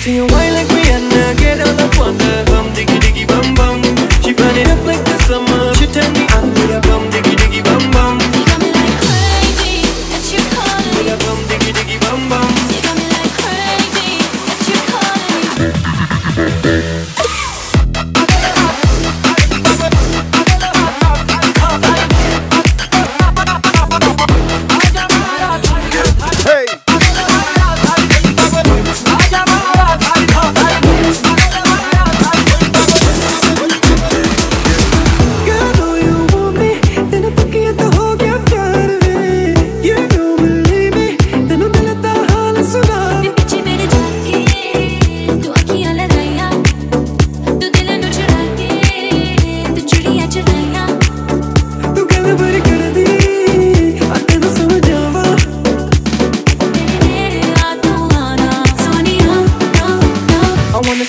see you whine like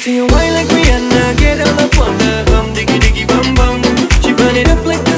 see you whine like Rihanna. Get on the corner, bum diggy diggy bum bum. She burn it up like